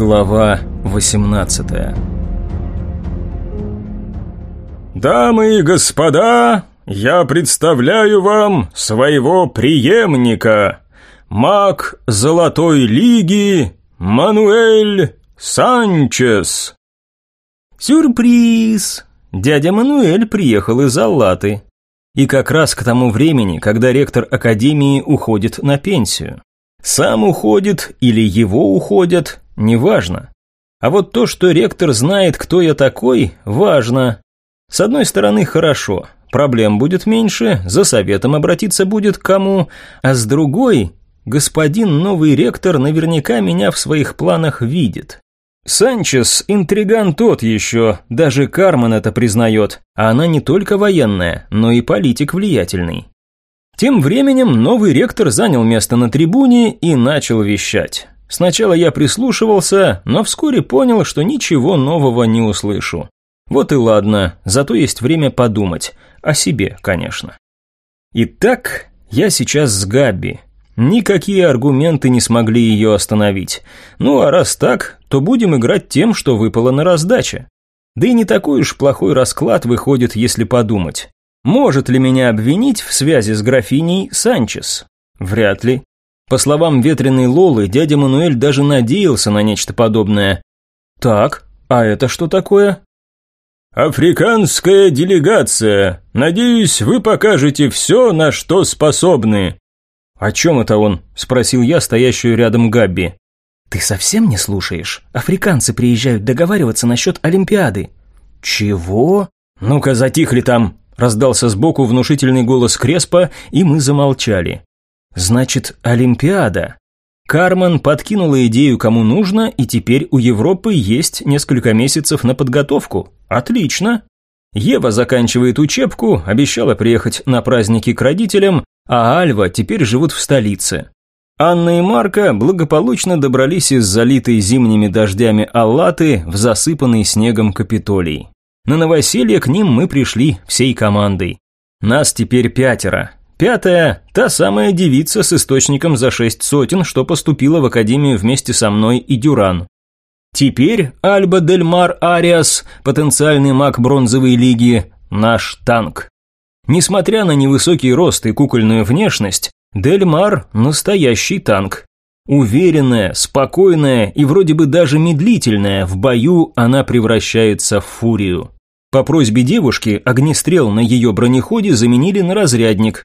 Глава 18 Дамы и господа, я представляю вам своего преемника, маг Золотой Лиги Мануэль Санчес. Сюрприз! Дядя Мануэль приехал из Аллаты. И как раз к тому времени, когда ректор Академии уходит на пенсию. Сам уходит или его уходят, неважно. А вот то, что ректор знает, кто я такой, важно. С одной стороны, хорошо, проблем будет меньше, за советом обратиться будет к кому, а с другой, господин новый ректор наверняка меня в своих планах видит. Санчес – интриган тот еще, даже Кармен это признает, а она не только военная, но и политик влиятельный. Тем временем новый ректор занял место на трибуне и начал вещать. Сначала я прислушивался, но вскоре понял, что ничего нового не услышу. Вот и ладно, зато есть время подумать. О себе, конечно. Итак, я сейчас с Габби. Никакие аргументы не смогли ее остановить. Ну а раз так, то будем играть тем, что выпало на раздаче. Да и не такой уж плохой расклад выходит, если подумать. Может ли меня обвинить в связи с графиней Санчес? Вряд ли. По словам ветреной Лолы, дядя Мануэль даже надеялся на нечто подобное. Так, а это что такое? «Африканская делегация. Надеюсь, вы покажете все, на что способны». «О чем это он?» – спросил я стоящую рядом Габби. «Ты совсем не слушаешь? Африканцы приезжают договариваться насчет Олимпиады». «Чего?» «Ну-ка, затихли там!» Раздался сбоку внушительный голос Креспа, и мы замолчали. Значит, Олимпиада. Кармен подкинула идею кому нужно, и теперь у Европы есть несколько месяцев на подготовку. Отлично. Ева заканчивает учебку, обещала приехать на праздники к родителям, а Альва теперь живут в столице. Анна и Марка благополучно добрались из залитой зимними дождями Аллаты в засыпанный снегом Капитолий. На новоселье к ним мы пришли всей командой. Нас теперь пятеро. Пятая – та самая девица с источником за шесть сотен, что поступила в академию вместе со мной и Дюран. Теперь Альба Дельмар Ариас, потенциальный маг бронзовой лиги, наш танк. Несмотря на невысокий рост и кукольную внешность, Дельмар – настоящий танк. Уверенная, спокойная и вроде бы даже медлительная, в бою она превращается в фурию. По просьбе девушки огнестрел на ее бронеходе заменили на разрядник.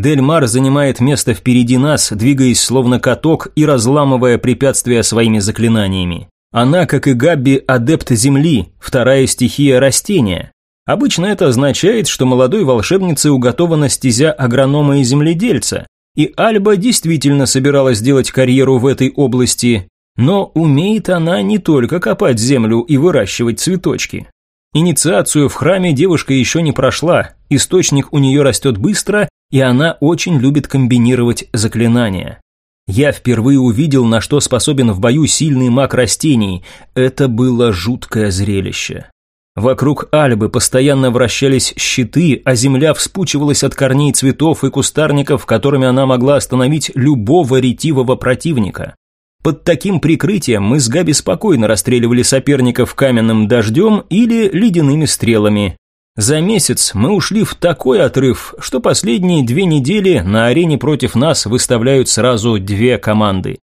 Дельмар занимает место впереди нас, двигаясь словно каток и разламывая препятствия своими заклинаниями. Она, как и Габби, адепт земли, вторая стихия растения. Обычно это означает, что молодой волшебнице уготована стезя агронома и земледельца, и Альба действительно собиралась делать карьеру в этой области, но умеет она не только копать землю и выращивать цветочки. Инициацию в храме девушка еще не прошла, источник у нее растет быстро, и она очень любит комбинировать заклинания. Я впервые увидел, на что способен в бою сильный маг растений. Это было жуткое зрелище. Вокруг Альбы постоянно вращались щиты, а земля вспучивалась от корней цветов и кустарников, которыми она могла остановить любого ретивого противника. Под таким прикрытием мы с Габи спокойно расстреливали соперников каменным дождем или ледяными стрелами. За месяц мы ушли в такой отрыв, что последние две недели на арене против нас выставляют сразу две команды.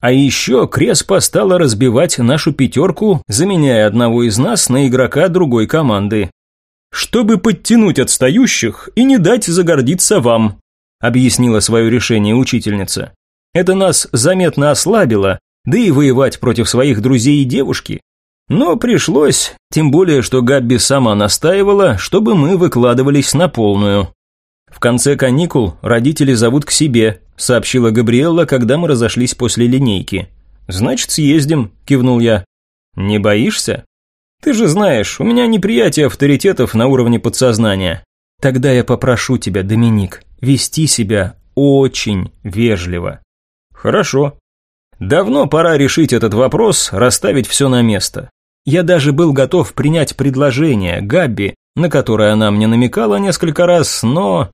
А еще Креспа стала разбивать нашу пятерку, заменяя одного из нас на игрока другой команды. «Чтобы подтянуть отстающих и не дать загордиться вам», объяснила свое решение учительница. «Это нас заметно ослабило, да и воевать против своих друзей и девушки. Но пришлось, тем более, что Габби сама настаивала, чтобы мы выкладывались на полную. В конце каникул родители зовут к себе, сообщила Габриэлла, когда мы разошлись после линейки. Значит, съездим, кивнул я. Не боишься? Ты же знаешь, у меня неприятие авторитетов на уровне подсознания. Тогда я попрошу тебя, Доминик, вести себя очень вежливо. Хорошо. Давно пора решить этот вопрос, расставить все на место. Я даже был готов принять предложение Габби, на которое она мне намекала несколько раз, но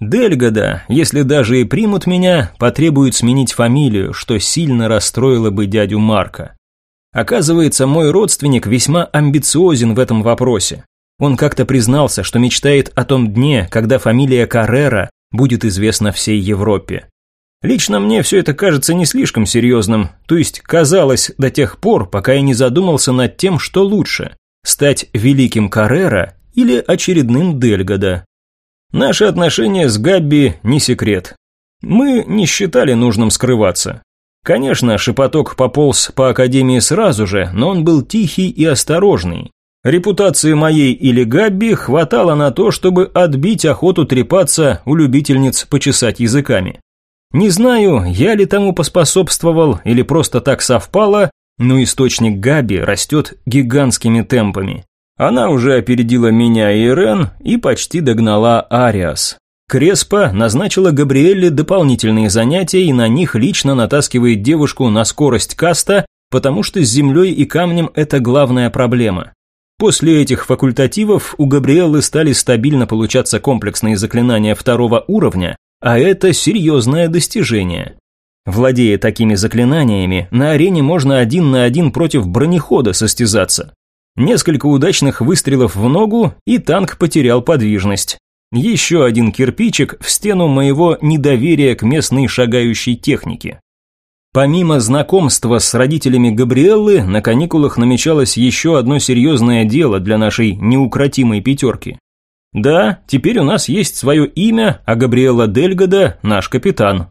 Дельгода, если даже и примут меня, потребуют сменить фамилию, что сильно расстроило бы дядю Марка. Оказывается, мой родственник весьма амбициозен в этом вопросе. Он как-то признался, что мечтает о том дне, когда фамилия Каррера будет известна всей Европе. Лично мне все это кажется не слишком серьезным, то есть казалось до тех пор, пока я не задумался над тем, что лучше – стать великим Каррера или очередным Дельгода. Наши отношения с Габби не секрет. Мы не считали нужным скрываться. Конечно, шепоток пополз по Академии сразу же, но он был тихий и осторожный. Репутации моей или Габби хватало на то, чтобы отбить охоту трепаться у любительниц почесать языками. Не знаю, я ли тому поспособствовал или просто так совпало, но источник Габи растет гигантскими темпами. Она уже опередила меня и Ирен и почти догнала Ариас. Креспа назначила Габриэлле дополнительные занятия и на них лично натаскивает девушку на скорость каста, потому что с землей и камнем это главная проблема. После этих факультативов у Габриэллы стали стабильно получаться комплексные заклинания второго уровня, а это серьезное достижение. Владея такими заклинаниями, на арене можно один на один против бронехода состязаться. Несколько удачных выстрелов в ногу, и танк потерял подвижность. Еще один кирпичик в стену моего недоверия к местной шагающей технике. Помимо знакомства с родителями Габриэллы, на каникулах намечалось еще одно серьезное дело для нашей неукротимой пятерки. Да, теперь у нас есть свое имя, а Габриэла Дельгода – наш капитан.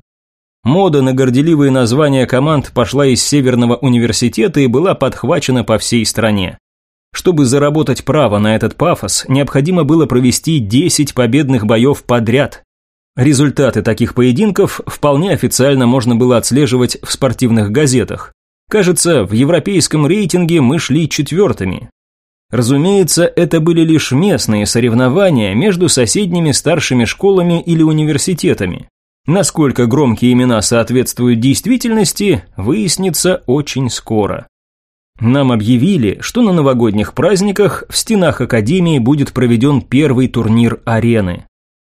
Мода на горделивые названия команд пошла из Северного университета и была подхвачена по всей стране. Чтобы заработать право на этот пафос, необходимо было провести 10 победных боев подряд. Результаты таких поединков вполне официально можно было отслеживать в спортивных газетах. Кажется, в европейском рейтинге мы шли четвертыми. Разумеется, это были лишь местные соревнования между соседними старшими школами или университетами. Насколько громкие имена соответствуют действительности, выяснится очень скоро. Нам объявили, что на новогодних праздниках в стенах Академии будет проведен первый турнир арены.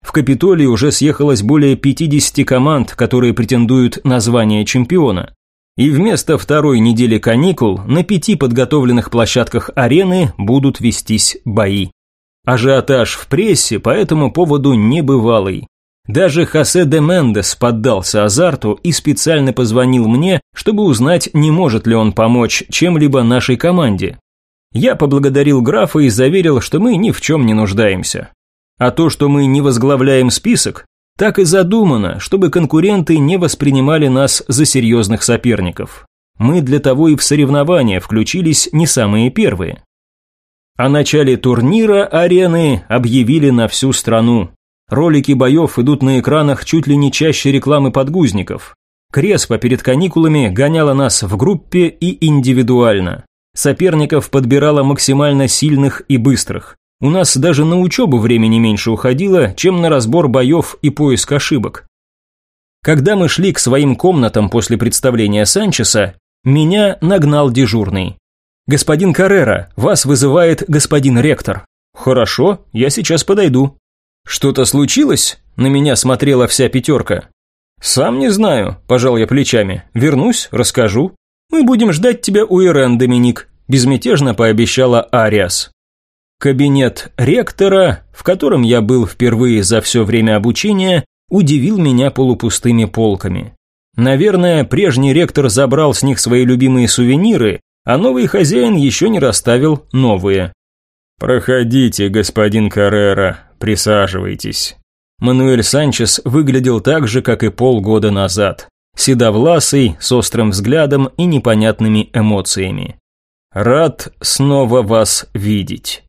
В Капитолии уже съехалось более 50 команд, которые претендуют на звание чемпиона. И вместо второй недели каникул на пяти подготовленных площадках арены будут вестись бои. Ажиотаж в прессе по этому поводу небывалый. Даже Хосе де Мендес поддался азарту и специально позвонил мне, чтобы узнать, не может ли он помочь чем-либо нашей команде. Я поблагодарил графа и заверил, что мы ни в чем не нуждаемся. А то, что мы не возглавляем список, так и задумано, чтобы конкуренты не воспринимали нас за серьезных соперников. Мы для того и в соревнования включились не самые первые. О начале турнира арены объявили на всю страну. Ролики боев идут на экранах чуть ли не чаще рекламы подгузников. Креспа перед каникулами гоняла нас в группе и индивидуально. Соперников подбирала максимально сильных и быстрых. У нас даже на учебу времени меньше уходило, чем на разбор боев и поиск ошибок. Когда мы шли к своим комнатам после представления Санчеса, меня нагнал дежурный. «Господин Каррера, вас вызывает господин ректор». «Хорошо, я сейчас подойду». «Что-то случилось?» – на меня смотрела вся пятерка. «Сам не знаю», – пожал я плечами. «Вернусь, расскажу». «Мы будем ждать тебя у Ирен, Доминик», – безмятежно пообещала Ариас. Кабинет ректора, в котором я был впервые за все время обучения, удивил меня полупустыми полками. Наверное, прежний ректор забрал с них свои любимые сувениры, а новый хозяин еще не расставил новые. «Проходите, господин Каррера, присаживайтесь». Мануэль Санчес выглядел так же, как и полгода назад. Седовласый, с острым взглядом и непонятными эмоциями. «Рад снова вас видеть».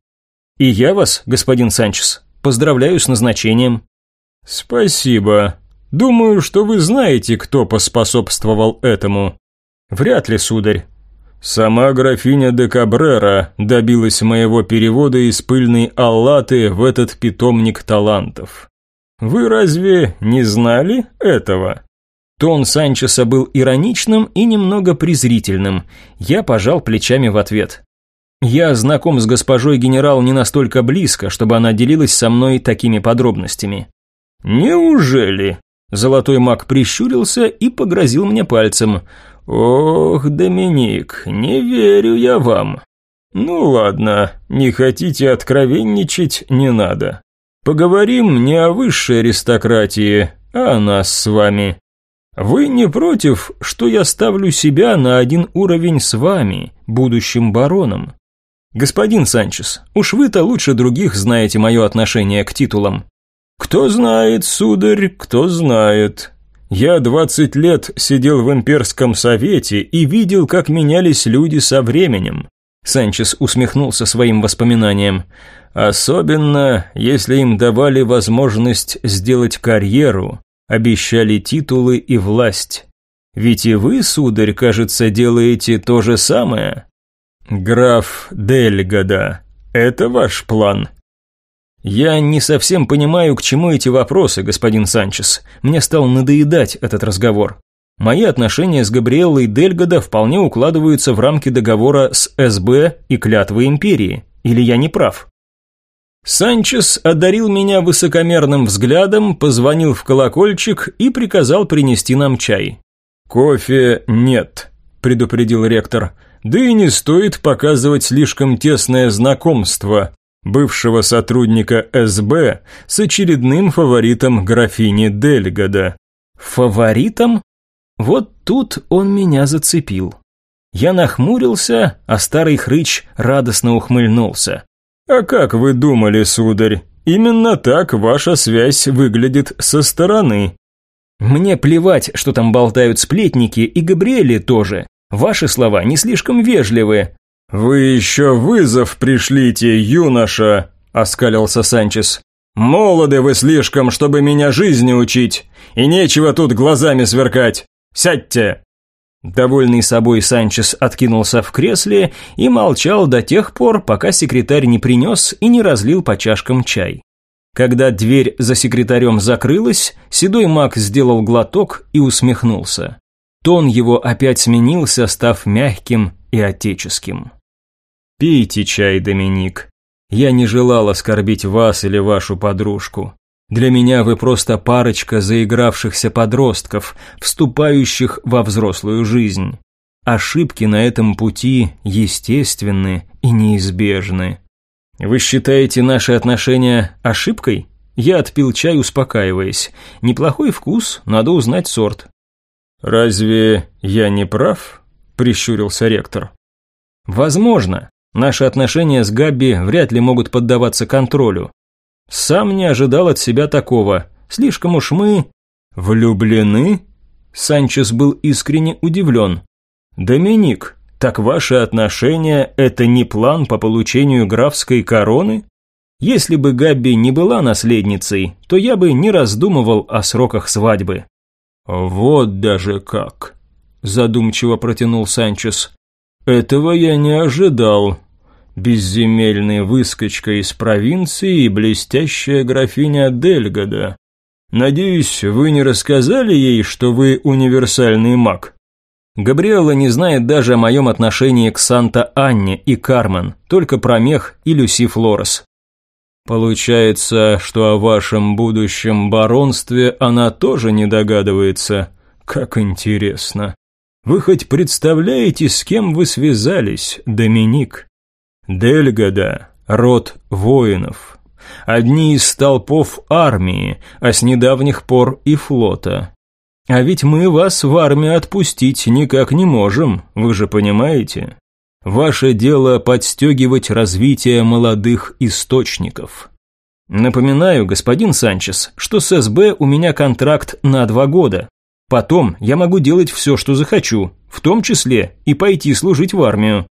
«И я вас, господин Санчес, поздравляю с назначением». «Спасибо. Думаю, что вы знаете, кто поспособствовал этому». «Вряд ли, сударь». «Сама графиня де Кабрера добилась моего перевода из пыльной Аллаты в этот питомник талантов. Вы разве не знали этого?» Тон Санчеса был ироничным и немного презрительным. Я пожал плечами в ответ. Я знаком с госпожой генерал не настолько близко, чтобы она делилась со мной такими подробностями. Неужели? Золотой маг прищурился и погрозил мне пальцем. Ох, Доминик, не верю я вам. Ну ладно, не хотите откровенничать, не надо. Поговорим не о высшей аристократии, а о нас с вами. Вы не против, что я ставлю себя на один уровень с вами, будущим бароном? Господин Санчес, уж вы-то лучше других знаете мое отношение к титулам. Кто знает, сударь, кто знает. Я двадцать лет сидел в имперском совете и видел, как менялись люди со временем. Санчес усмехнулся своим воспоминаниям. Особенно, если им давали возможность сделать карьеру, обещали титулы и власть. Ведь и вы, сударь, кажется, делаете то же самое. Граф Дельгада, это ваш план? Я не совсем понимаю, к чему эти вопросы, господин Санчес. Мне стал надоедать этот разговор. Мои отношения с Габриэллой Дельгада вполне укладываются в рамки договора с СБ и клятвы империи. Или я не прав? Санчес одарил меня высокомерным взглядом, позвонил в колокольчик и приказал принести нам чай. «Кофе нет», – предупредил ректор. «Да и не стоит показывать слишком тесное знакомство бывшего сотрудника СБ с очередным фаворитом графини Дельгода». «Фаворитом?» Вот тут он меня зацепил. Я нахмурился, а старый хрыч радостно ухмыльнулся. «А как вы думали, сударь? Именно так ваша связь выглядит со стороны». «Мне плевать, что там болтают сплетники, и Габриэли тоже. Ваши слова не слишком вежливы». «Вы еще вызов пришлите, юноша», – оскалился Санчес. «Молоды вы слишком, чтобы меня жизни учить, и нечего тут глазами сверкать. Сядьте!» Довольный собой Санчес откинулся в кресле и молчал до тех пор, пока секретарь не принес и не разлил по чашкам чай. Когда дверь за секретарем закрылась, седой маг сделал глоток и усмехнулся. Тон его опять сменился, став мягким и отеческим. «Пейте чай, Доминик. Я не желал оскорбить вас или вашу подружку. Для меня вы просто парочка заигравшихся подростков, вступающих во взрослую жизнь. Ошибки на этом пути естественны и неизбежны. Вы считаете наши отношения ошибкой? Я отпил чай, успокаиваясь. Неплохой вкус, надо узнать сорт. Разве я не прав? Прищурился ректор. Возможно. Наши отношения с Габби вряд ли могут поддаваться контролю. Сам не ожидал от себя такого. Слишком уж мы... Влюблены? Санчес был искренне удивлен. Доминик, так ваши отношения – это не план по получению графской короны? Если бы Габби не была наследницей, то я бы не раздумывал о сроках свадьбы. Вот даже как, задумчиво протянул Санчес. Этого я не ожидал безземельный выскочка из провинции и блестящая графиня Дельгода. Надеюсь, вы не рассказали ей, что вы универсальный маг? Габриэла не знает даже о моем отношении к Санта-Анне и Кармен, только про мех и Люси Флорес. Получается, что о вашем будущем баронстве она тоже не догадывается. Как интересно. Вы хоть представляете, с кем вы связались, Доминик? Дельгада – род воинов. Одни из столпов армии, а с недавних пор и флота. А ведь мы вас в армию отпустить никак не можем, вы же понимаете? Ваше дело подстегивать развитие молодых источников. Напоминаю, господин Санчес, что с СБ у меня контракт на два года. Потом я могу делать все, что захочу, в том числе и пойти служить в армию.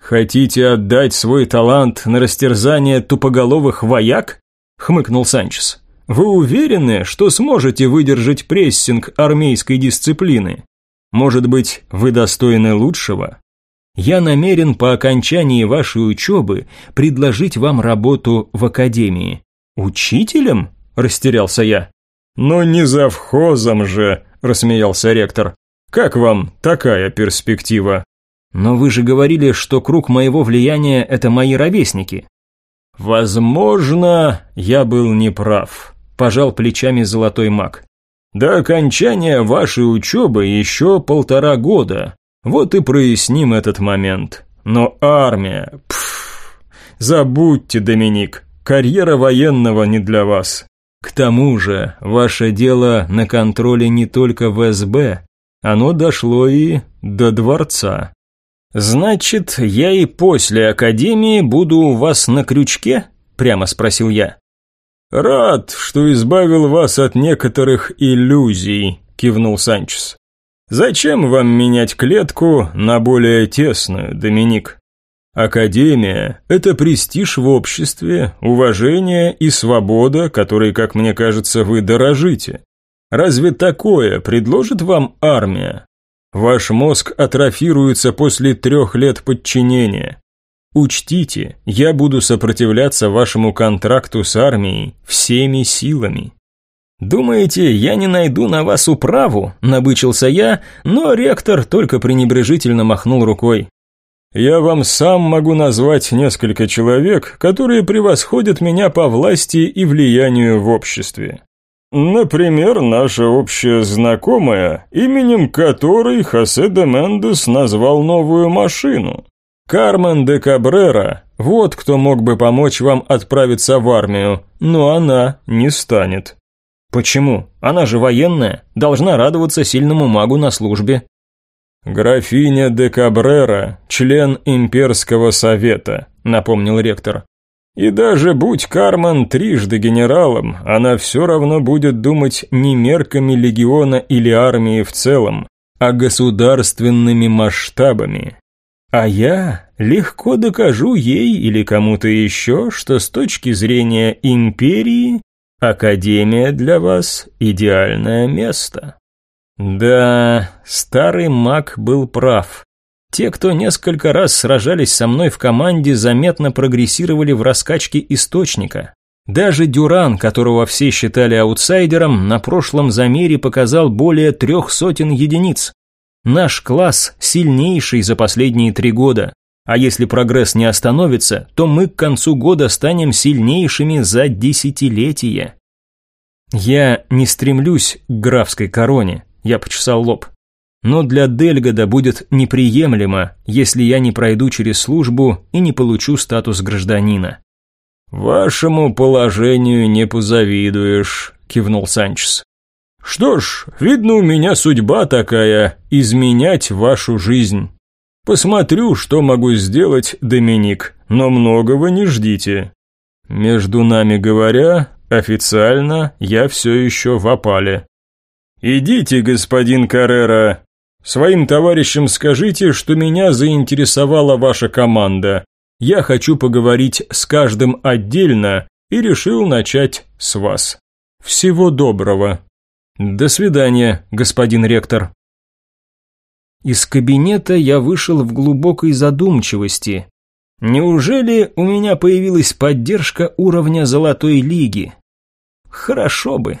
«Хотите отдать свой талант на растерзание тупоголовых вояк?» – хмыкнул Санчес. «Вы уверены, что сможете выдержать прессинг армейской дисциплины? Может быть, вы достойны лучшего? Я намерен по окончании вашей учебы предложить вам работу в академии». «Учителем?» – растерялся я. «Но не завхозом же», – рассмеялся ректор. «Как вам такая перспектива?» Но вы же говорили, что круг моего влияния – это мои ровесники. Возможно, я был неправ, пожал плечами золотой маг. До окончания вашей учебы еще полтора года. Вот и проясним этот момент. Но армия... Пф, забудьте, Доминик, карьера военного не для вас. К тому же, ваше дело на контроле не только в СБ, оно дошло и до дворца. Значит, я и после академии буду у вас на крючке? Прямо спросил я. «Рад, что избавил вас от некоторых иллюзий», – кивнул Санчес. «Зачем вам менять клетку на более тесную, Доминик? Академия – это престиж в обществе, уважение и свобода, которой, как мне кажется, вы дорожите. Разве такое предложит вам армия? Ваш мозг атрофируется после трех лет подчинения. Учтите, я буду сопротивляться вашему контракту с армией всеми силами. «Думаете, я не найду на вас управу?» – набычился я, но ректор только пренебрежительно махнул рукой. «Я вам сам могу назвать несколько человек, которые превосходят меня по власти и влиянию в обществе. Например, наша общая знакомая, именем которой Хосе де Мендес назвал новую машину. Кармен де Кабрера, вот кто мог бы помочь вам отправиться в армию, но она не станет. Почему? Она же военная, должна радоваться сильному магу на службе. Графиня де Кабрера, член имперского совета, напомнил ректор. И даже будь Кармен трижды генералом, она все равно будет думать не мерками легиона или армии в целом, а государственными масштабами. А я легко докажу ей или кому-то еще, что с точки зрения империи Академия для вас идеальное место. Да, старый маг был прав. Те, кто несколько раз сражались со мной в команде, заметно прогрессировали в раскачке источника. Даже Дюран, которого все считали аутсайдером, на прошлом замере показал более трех сотен единиц. Наш класс сильнейший за последние три года. А если прогресс не остановится, то мы к концу года станем сильнейшими за десятилетия. Я не стремлюсь к графской короне, я почесал лоб. Но для Дельгода будет неприемлемо, если я не пройду через службу и не получу статус гражданина. «Вашему положению не позавидуешь», – кивнул Санчес. Что ж, видно, у меня судьба такая – изменять вашу жизнь. Посмотрю, что могу сделать, Доминик, но многого не ждите. Между нами говоря, официально я все еще в опале. Идите, господин Каррера. Своим товарищам скажите, что меня заинтересовала ваша команда. Я хочу поговорить с каждым отдельно и решил начать с вас. Всего доброго. До свидания, господин ректор. Из кабинета я вышел в глубокой задумчивости. Неужели у меня появилась поддержка уровня Золотой Лиги? Хорошо бы.